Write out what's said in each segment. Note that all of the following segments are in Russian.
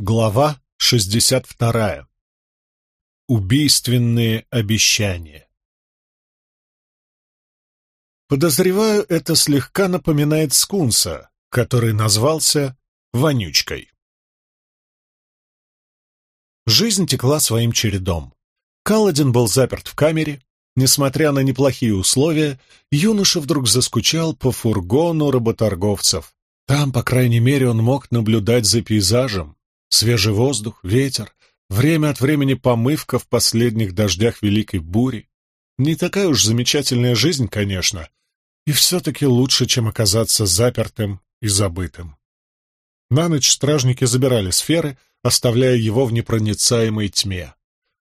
Глава 62. Убийственные обещания. Подозреваю, это слегка напоминает скунса, который назвался Вонючкой. Жизнь текла своим чередом. Каладин был заперт в камере. Несмотря на неплохие условия, юноша вдруг заскучал по фургону работорговцев. Там, по крайней мере, он мог наблюдать за пейзажем, Свежий воздух, ветер, время от времени помывка в последних дождях великой бури. Не такая уж замечательная жизнь, конечно, и все-таки лучше, чем оказаться запертым и забытым. На ночь стражники забирали сферы, оставляя его в непроницаемой тьме.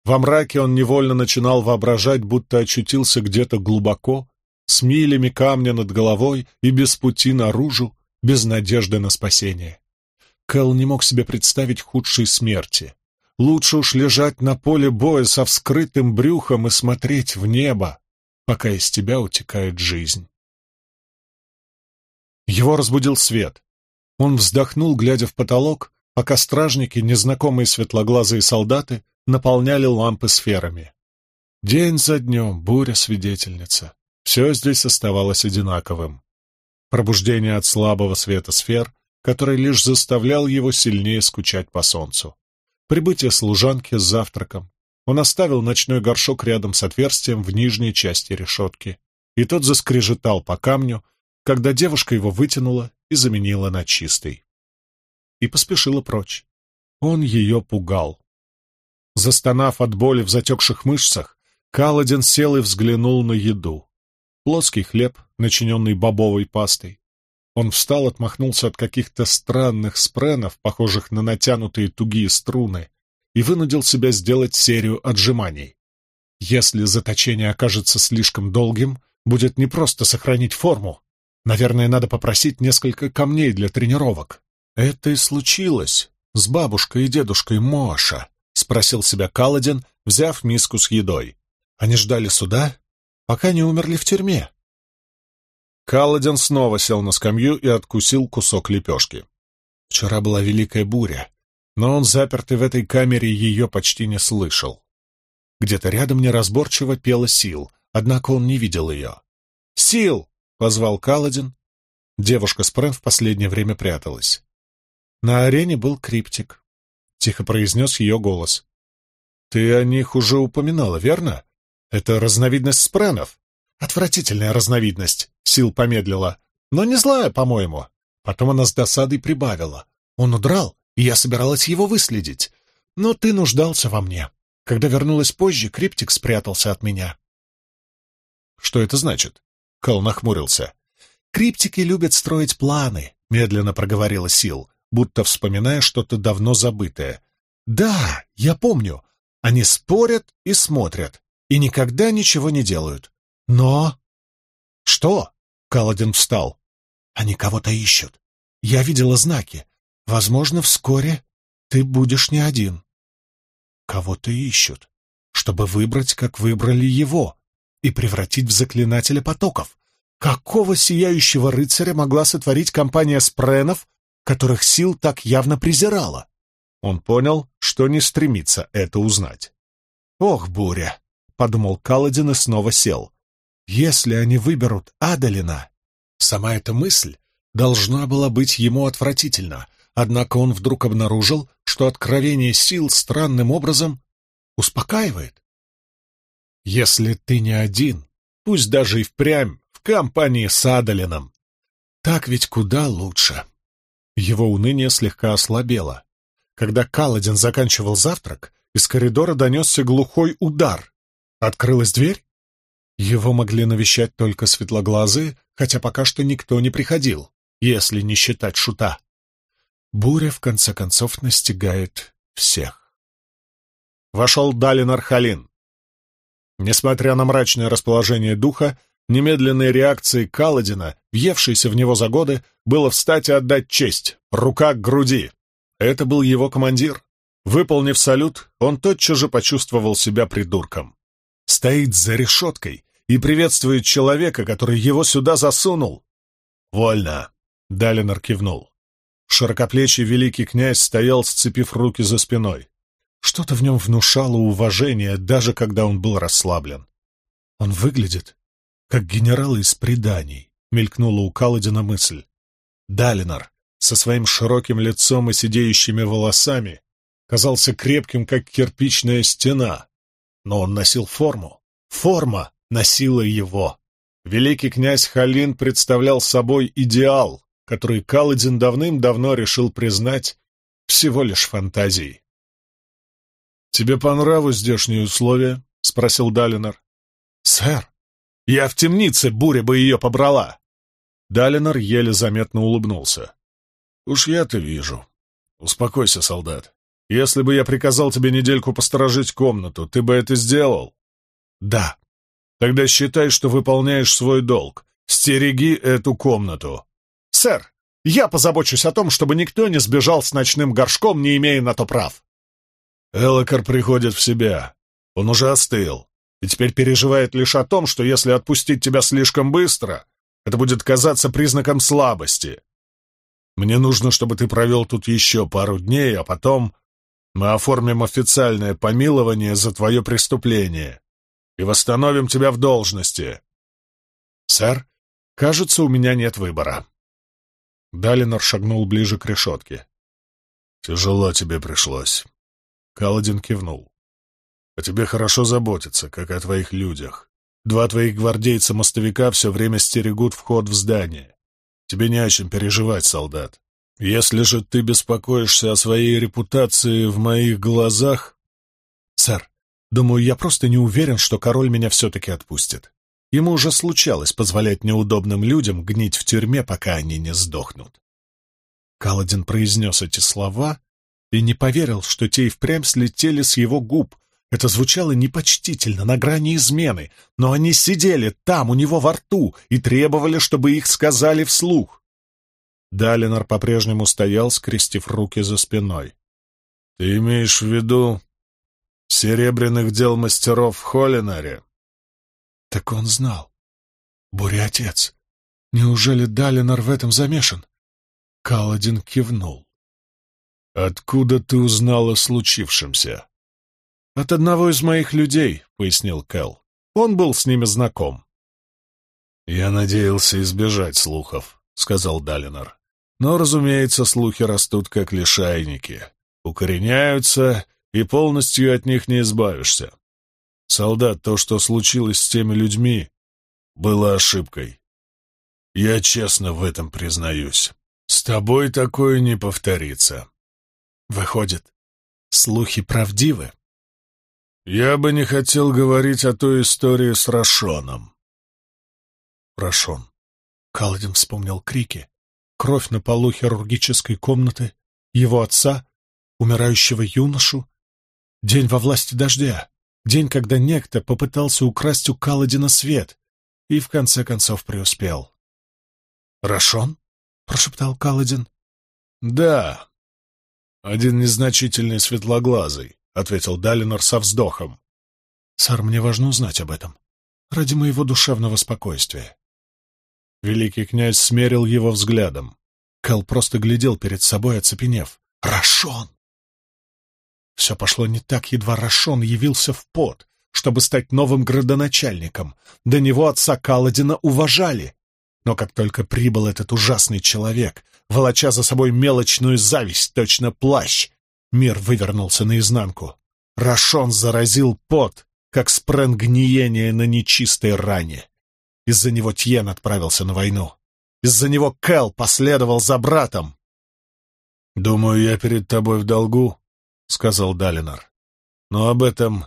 Во мраке он невольно начинал воображать, будто очутился где-то глубоко, с милями камня над головой и без пути наружу, без надежды на спасение. Кэл не мог себе представить худшей смерти. Лучше уж лежать на поле боя со вскрытым брюхом и смотреть в небо, пока из тебя утекает жизнь. Его разбудил свет. Он вздохнул, глядя в потолок, пока стражники, незнакомые светлоглазые солдаты, наполняли лампы сферами. День за днем, буря-свидетельница. Все здесь оставалось одинаковым. Пробуждение от слабого света сфер, который лишь заставлял его сильнее скучать по солнцу. Прибытие служанки с завтраком. Он оставил ночной горшок рядом с отверстием в нижней части решетки, и тот заскрежетал по камню, когда девушка его вытянула и заменила на чистый. И поспешила прочь. Он ее пугал. Застонав от боли в затекших мышцах, Каладин сел и взглянул на еду. Плоский хлеб, начиненный бобовой пастой, он встал, отмахнулся от каких-то странных спренов, похожих на натянутые тугие струны, и вынудил себя сделать серию отжиманий. Если заточение окажется слишком долгим, будет непросто сохранить форму. Наверное, надо попросить несколько камней для тренировок. Это и случилось с бабушкой и дедушкой Моша, спросил себя Каладин, взяв миску с едой. Они ждали суда, пока не умерли в тюрьме. Каладин снова сел на скамью и откусил кусок лепешки. Вчера была великая буря, но он, запертый в этой камере, ее почти не слышал. Где-то рядом неразборчиво пела Сил, однако он не видел ее. «Сил!» — позвал Каладин. Девушка с Прэм в последнее время пряталась. На арене был криптик. Тихо произнес ее голос. «Ты о них уже упоминала, верно? Это разновидность спренов?» «Отвратительная разновидность. Сил помедлила. «Но не злая, по-моему». Потом она с досадой прибавила. «Он удрал, и я собиралась его выследить. Но ты нуждался во мне. Когда вернулась позже, Криптик спрятался от меня». «Что это значит?» Кэл нахмурился. «Криптики любят строить планы», — медленно проговорила Сил, будто вспоминая что-то давно забытое. «Да, я помню. Они спорят и смотрят, и никогда ничего не делают. Но...» «Что?» Каладин встал. «Они кого-то ищут. Я видела знаки. Возможно, вскоре ты будешь не один». «Кого-то ищут, чтобы выбрать, как выбрали его, и превратить в заклинателя потоков. Какого сияющего рыцаря могла сотворить компания спренов, которых сил так явно презирала?» Он понял, что не стремится это узнать. «Ох, буря!» — подумал Каладин и снова сел. Если они выберут Адалина, сама эта мысль должна была быть ему отвратительна, однако он вдруг обнаружил, что откровение сил странным образом успокаивает. Если ты не один, пусть даже и впрямь в компании с Адалином, так ведь куда лучше. Его уныние слегка ослабело. Когда Каладин заканчивал завтрак, из коридора донесся глухой удар. Открылась дверь, его могли навещать только светлоглазые, хотя пока что никто не приходил, если не считать шута. Буря, в конце концов, настигает всех. Вошел Далин Архалин. Несмотря на мрачное расположение духа, немедленной реакцией Каладина, въевшейся в него за годы, было встать и отдать честь, рука к груди. Это был его командир. Выполнив салют, он тотчас же почувствовал себя придурком. Стоит за решеткой, и приветствует человека, который его сюда засунул. «Вольно», — Далинор кивнул. Широкоплечий великий князь стоял, сцепив руки за спиной. Что-то в нем внушало уважение, даже когда он был расслаблен. Он выглядит, как генерал из преданий, мелькнула у Каладина мысль. Далинор со своим широким лицом и сидеющими волосами казался крепким, как кирпичная стена, но он носил форму. Форма носила его. Великий князь Халин представлял собой идеал, который Каладин давным-давно решил признать всего лишь фантазией. «Тебе по нраву здешние условия?» — спросил Далинор. «Сэр, я в темнице, буря бы ее побрала!» Далинор еле заметно улыбнулся. «Уж я-то вижу. Успокойся, солдат. Если бы я приказал тебе недельку посторожить комнату, ты бы это сделал?» «Да». «Тогда считай, что выполняешь свой долг. Стереги эту комнату». «Сэр, я позабочусь о том, чтобы никто не сбежал с ночным горшком, не имея на то прав». Элокар приходит в себя. Он уже остыл и теперь переживает лишь о том, что если отпустить тебя слишком быстро, это будет казаться признаком слабости. Мне нужно, чтобы ты провел тут еще пару дней, а потом мы оформим официальное помилование за твое преступление и восстановим тебя в должности. Сэр, кажется, у меня нет выбора. Далинор шагнул ближе к решетке. Тяжело тебе пришлось. Каладин кивнул. О тебе хорошо заботятся, как о твоих людях. Два твоих гвардейца-мостовика все время стерегут вход в здание. Тебе не о чем переживать, солдат. Если же ты беспокоишься о своей репутации в моих глазах... Сэр, думаю, я просто не уверен, что король меня все-таки отпустит. Ему уже случалось позволять неудобным людям гнить в тюрьме, пока они не сдохнут. Каладин произнес эти слова, и не поверил, что те и впрямь слетели с его губ. Это звучало непочтительно, на грани измены, но они сидели там, у него во рту, и требовали, чтобы их сказали вслух. Далинор по-прежнему стоял, скрестив руки за спиной. — Ты имеешь в виду серебряных дел мастеров в Холлинаре? — Так он знал. Буря отец. Неужели Далинор в этом замешан? Каладин кивнул. «Откуда ты узнала о случившемся?» «От одного из моих людей», — пояснил Кэл. «Он был с ними знаком». «Я надеялся избежать слухов», — сказал Далинор. «Но, разумеется, слухи растут как лишайники, укореняются, и полностью от них не избавишься. Солдат, то, что случилось с теми людьми, было ошибкой. Я честно в этом признаюсь. С тобой такое не повторится. Выходит, слухи правдивы? Я бы не хотел говорить о той истории с Рашоном. Рашон. Каладин вспомнил крики. Кровь на полу хирургической комнаты, его отца, умирающего юношу. День во власти дождя. День, когда некто попытался украсть у Каладина свет и в конце концов преуспел. «Рашон?» — прошептал Каладин. «Да, «Один незначительный светлоглазый», — ответил Далинор со вздохом. «Сэр, мне важно узнать об этом. Ради моего душевного спокойствия». Великий князь смерил его взглядом. Кэл просто глядел перед собой, оцепенев. «Рашон!» Все пошло не так, едва Рашон явился в пот, чтобы стать новым градоначальником. До него отца Каладина уважали. Но как только прибыл этот ужасный человек, волоча за собой мелочную зависть, точно плащ. Мир вывернулся наизнанку. Рашон заразил пот, как спрен гниения на нечистой ране. Из-за него Тьен отправился на войну. Из-за него Кэл последовал за братом. «Думаю, я перед тобой в долгу», — сказал Далинар. «Но об этом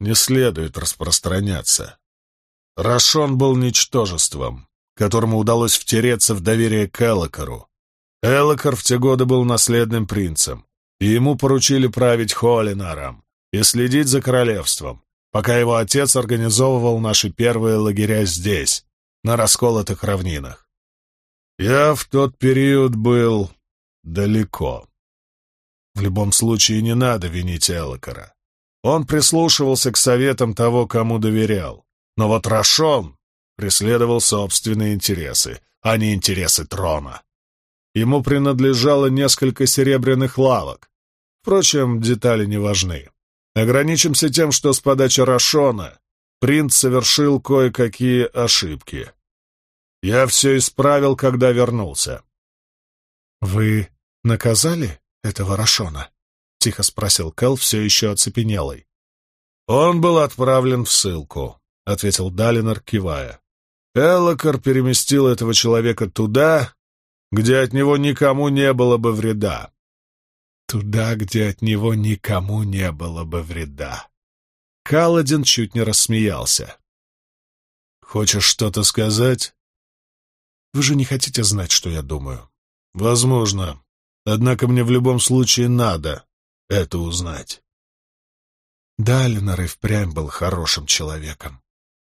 не следует распространяться. Рашон был ничтожеством, которому удалось втереться в доверие к Элокару. Элокар в те годы был наследным принцем, и ему поручили править Холинаром и следить за королевством, пока его отец организовывал наши первые лагеря здесь, на расколотых равнинах. Я в тот период был далеко. В любом случае не надо винить Элокара. Он прислушивался к советам того, кому доверял. Но вот Рашон преследовал собственные интересы, а не интересы трона. ему принадлежало несколько серебряных лавок. Впрочем, детали не важны. Ограничимся тем, что с подачи Рашона принц совершил кое-какие ошибки. Я все исправил, когда вернулся. «Вы наказали этого Рашона?» — тихо спросил Кэл, все еще оцепенелый. «Он был отправлен в ссылку», — ответил Далинор, кивая. Эллокар переместил этого человека туда, где от него никому не было бы вреда. Туда, где от него никому не было бы вреда. Каладин чуть не рассмеялся. «Хочешь что-то сказать?» «Вы же не хотите знать, что я думаю?» «Возможно. Однако мне в любом случае надо это узнать». Далинор и впрямь был хорошим человеком.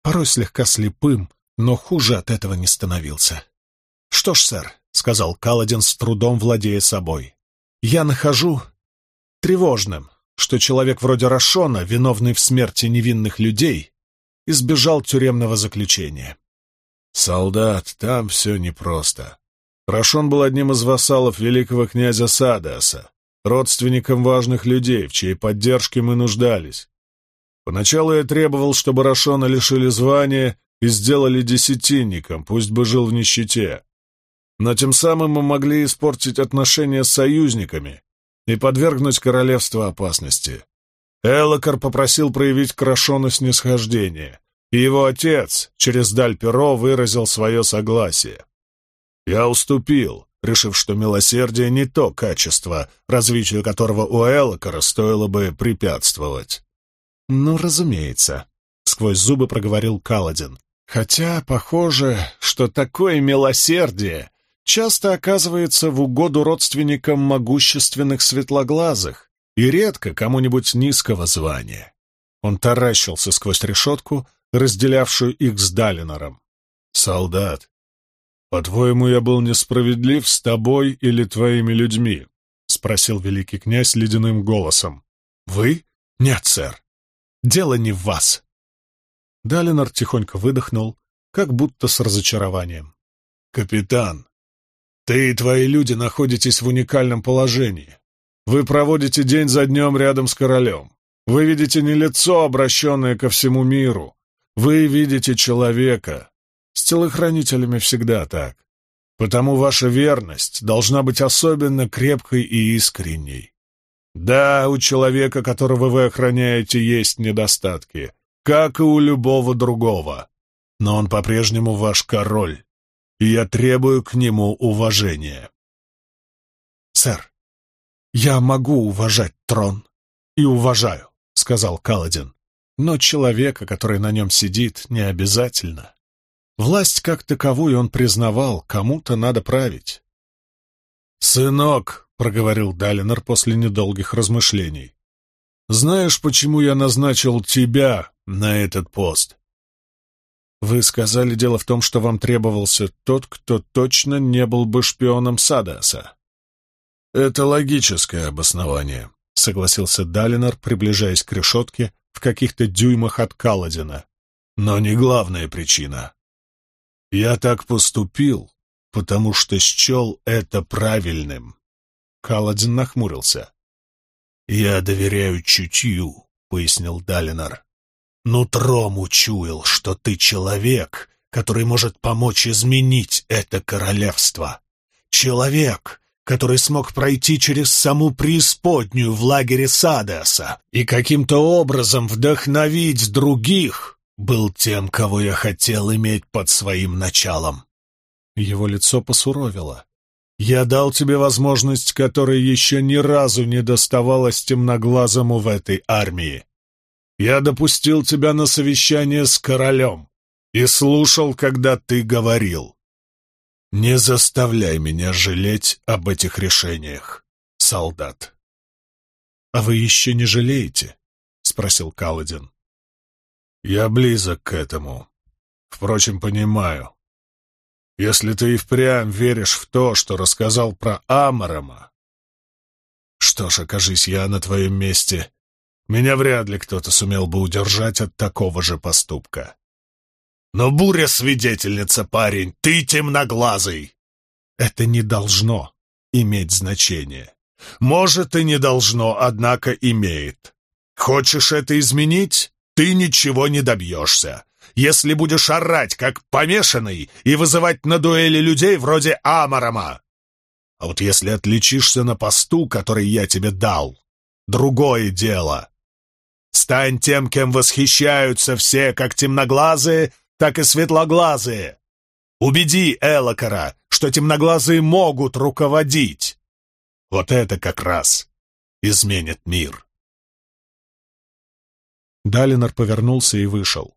Порой слегка слепым, но хуже от этого не становился. «Что ж, сэр», — сказал Каладин с трудом владея собой, — «я нахожу тревожным, что человек вроде Рашона, виновный в смерти невинных людей, избежал тюремного заключения. Солдат, там все непросто. Рашон был одним из вассалов великого князя Садаса, родственником важных людей, в чьей поддержке мы нуждались. Поначалу я требовал, чтобы Рашона лишили звания и сделали десятинником, пусть бы жил в нищете. Но тем самым мы могли испортить отношения с союзниками и подвергнуть королевство опасности. Элокар попросил проявить к Рашону снисхождение, и его отец через даль перо выразил свое согласие. Я уступил, решив, что милосердие не то качество, развитию которого у Элокара стоило бы препятствовать. «Ну, разумеется», — сквозь зубы проговорил Каладин. «Хотя похоже, что такое милосердие часто оказывается в угоду родственникам могущественных светлоглазых и редко кому-нибудь низкого звания. Он таращился сквозь решетку, разделявшую их с Далинором. «Солдат, по-твоему, я был несправедлив с тобой или твоими людьми?» — спросил великий князь ледяным голосом. «Вы? Нет, сэр. Дело не в вас». Далинор тихонько выдохнул, как будто с разочарованием. «Капитан, ты и твои люди находитесь в уникальном положении. Вы проводите день за днем рядом с королем. Вы видите не лицо, обращенное ко всему миру. Вы видите человека. С телохранителями всегда так. Потому ваша верность должна быть особенно крепкой и искренней. Да, у человека, которого вы охраняете, есть недостатки, как и у любого другого. Но он по-прежнему ваш король и я требую к нему уважения. «Сэр, я могу уважать трон и уважаю», — сказал Каладин. «Но человека, который на нем сидит, не обязательно. Власть как таковую он признавал, кому-то надо править». «Сынок», — проговорил Далинор после недолгих размышлений, — «знаешь, почему я назначил тебя на этот пост?» Вы сказали, дело в том, что вам требовался тот, кто точно не был бы шпионом Садаса. Это логическое обоснование, согласился Далинор, приближаясь к решетке в каких-то дюймах от Каладина. Но не главная причина. Я так поступил, потому что счел это правильным. Каладин нахмурился. «Я доверяю чутью», — пояснил Далинор. Нутром учуял, что ты человек, который может помочь изменить это королевство. Человек, который смог пройти через саму преисподнюю в лагере Садеса и каким-то образом вдохновить других, был тем, кого я хотел иметь под своим началом. Его лицо посуровило. «Я дал тебе возможность, которая еще ни разу не доставалась темноглазому в этой армии. Я допустил тебя на совещание с королем и слушал, когда ты говорил. Не заставляй меня жалеть об этих решениях, солдат. — А вы еще не жалеете? — спросил Каладин. — Я близок к этому. Впрочем, понимаю. Если ты и впрямь веришь в то, что рассказал про Амарама... Что ж, окажись я на твоем месте, меня вряд ли кто-то сумел бы удержать от такого же поступка. Но буря свидетельница, парень, ты темноглазый. это не должно иметь значения. Может, и не должно, однако имеет. Хочешь это изменить? Ты ничего не добьешься. Если будешь орать, как помешанный, и вызывать на дуэли людей вроде Амарама. А вот если отличишься на посту, который я тебе дал, другое дело. Стань тем, кем восхищаются все, как темноглазые, так и светлоглазые. Убеди Элокара, что темноглазые могут руководить. Вот это как раз изменит мир. Далинор повернулся и вышел.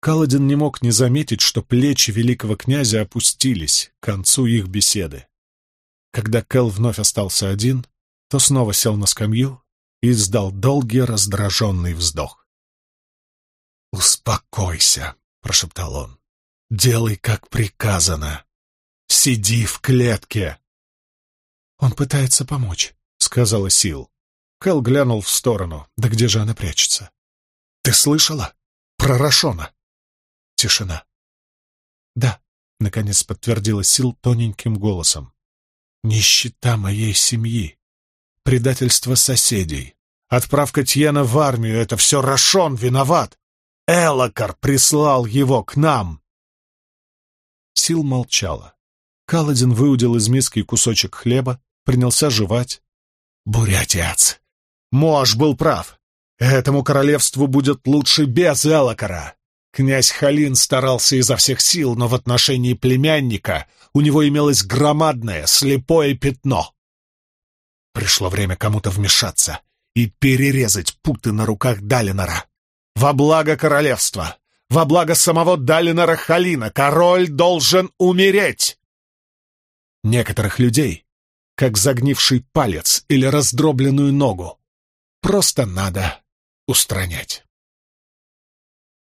Каладин не мог не заметить, что плечи великого князя опустились к концу их беседы. Когда Кэл вновь остался один, то снова сел на скамью и издал долгий раздраженный вздох. «Успокойся», — прошептал он. «Делай, как приказано. Сиди в клетке». «Он пытается помочь», — сказала Сил. Кэл глянул в сторону. «Да где же она прячется?» «Ты слышала? Про Рашона?» Тишина. «Да», — наконец подтвердила Сил тоненьким голосом. «Нищета моей семьи, предательство соседей, отправка Тьена в армию — это все Рашон виноват. Элокар прислал его к нам!» Сил молчала. Каладин выудил из миски кусочек хлеба, принялся жевать. «Бурятец! Мож был прав. Этому королевству будет лучше без Элокара. Князь Халин старался изо всех сил, но в отношении племянника у него имелось громадное слепое пятно. Пришло время кому-то вмешаться и перерезать путы на руках Далинора. Во благо королевства, во благо самого Далинора Халина, король должен умереть. Некоторых людей, как загнивший палец или раздробленную ногу, просто надо устранять.